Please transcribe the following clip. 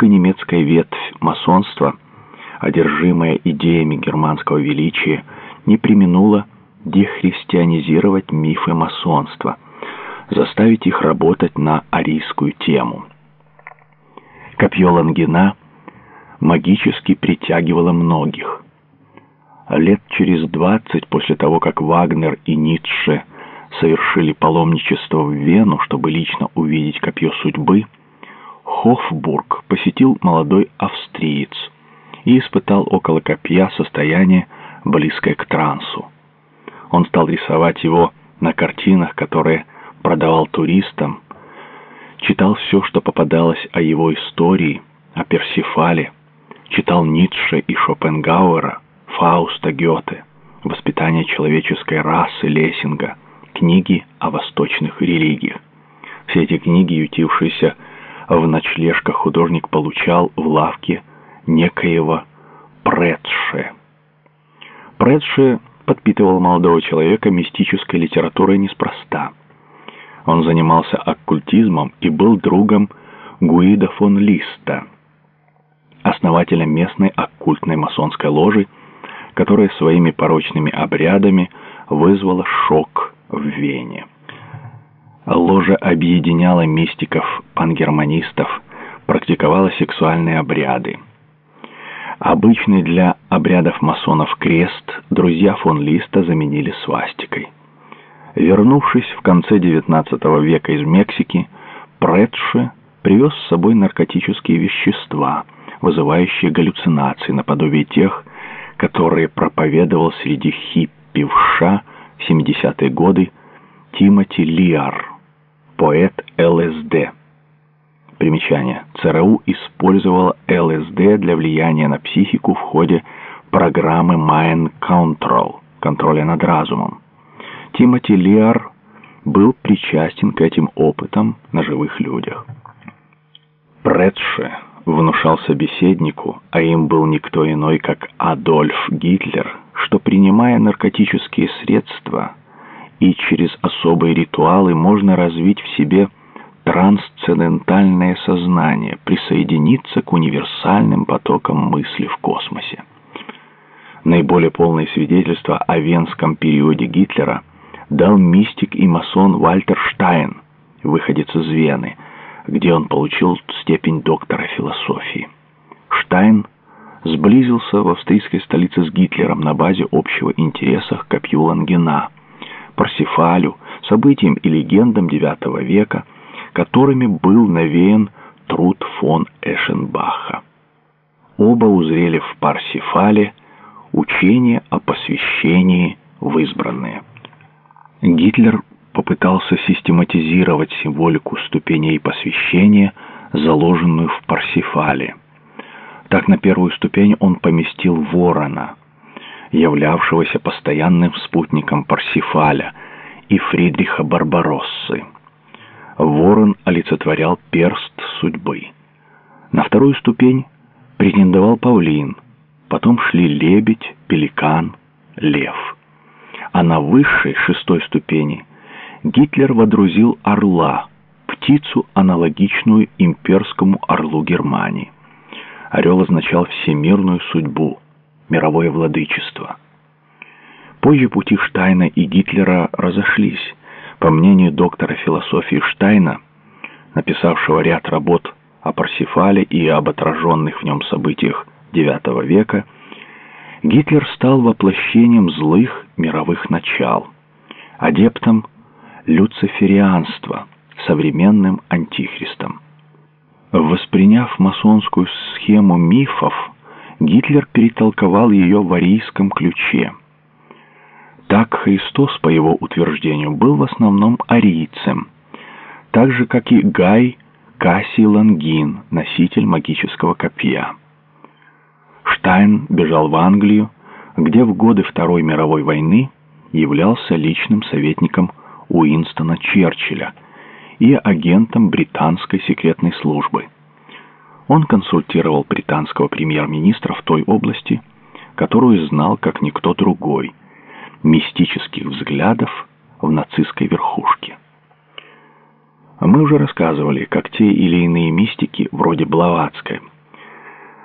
только немецкая ветвь масонства, одержимая идеями германского величия, не применула дехристианизировать мифы масонства, заставить их работать на арийскую тему. Копье Лангина магически притягивало многих. Лет через двадцать после того, как Вагнер и Ницше совершили паломничество в Вену, чтобы лично увидеть копье судьбы, Хофбург посетил молодой австриец и испытал около копья состояние, близкое к трансу. Он стал рисовать его на картинах, которые продавал туристам, читал все, что попадалось о его истории, о Персифале, читал Ницше и Шопенгауэра, Фауста Гёте, «Воспитание человеческой расы» Лессинга, книги о восточных религиях. Все эти книги, ютившиеся в ночлежках, художник получал в лавке некоего Претше. Претше подпитывал молодого человека мистической литературой неспроста. Он занимался оккультизмом и был другом Гуида фон Листа, основателя местной оккультной масонской ложи, которая своими порочными обрядами вызвала шок в Вене. Ложа объединяла мистиков-пангерманистов, практиковала сексуальные обряды. Обычный для обрядов масонов крест друзья фон Листа заменили свастикой. Вернувшись в конце XIX века из Мексики, Претше привез с собой наркотические вещества, вызывающие галлюцинации наподобие тех, которые проповедовал среди хиппи в США в 70-е годы Тимоти Лиар, поэт ЛСД. Примечание. ЦРУ использовала ЛСД для влияния на психику в ходе программы Mind Control, контроля над разумом. Тимоти Лиар был причастен к этим опытам на живых людях. Претше внушал собеседнику, а им был никто иной, как Адольф Гитлер, что принимая наркотические средства и через особые ритуалы можно развить в себе трансцендентальное сознание, присоединиться к универсальным потокам мысли в космосе. Наиболее полное свидетельство о венском периоде Гитлера дал мистик и масон Вальтер Штайн, выходец из Вены, где он получил степень доктора философии. Штайн сблизился в австрийской столице с Гитлером на базе общего интереса к копью Лангена, Парсифалю, событиям и легендам IX века – которыми был навеян труд фон Эшенбаха. Оба узрели в Парсифале учение о посвящении в избранные. Гитлер попытался систематизировать символику ступеней посвящения, заложенную в Парсифале. Так на первую ступень он поместил ворона, являвшегося постоянным спутником Парсифаля, и Фридриха Барбароссы. Ворон олицетворял перст судьбы. На вторую ступень претендовал павлин, потом шли лебедь, пеликан, лев. А на высшей, шестой ступени, Гитлер водрузил орла, птицу, аналогичную имперскому орлу Германии. Орел означал всемирную судьбу, мировое владычество. Позже пути Штайна и Гитлера разошлись. По мнению доктора философии Штайна, написавшего ряд работ о Парсифале и об отраженных в нем событиях IX века, Гитлер стал воплощением злых мировых начал, адептом люциферианства, современным антихристом. Восприняв масонскую схему мифов, Гитлер перетолковал ее в арийском ключе – так Христос, по его утверждению, был в основном арийцем, так же, как и Гай Кассий Лангин, носитель магического копья. Штайн бежал в Англию, где в годы Второй мировой войны являлся личным советником Уинстона Черчилля и агентом британской секретной службы. Он консультировал британского премьер-министра в той области, которую знал как никто другой – мистических взглядов в нацистской верхушке. Мы уже рассказывали, как те или иные мистики, вроде Блаватской,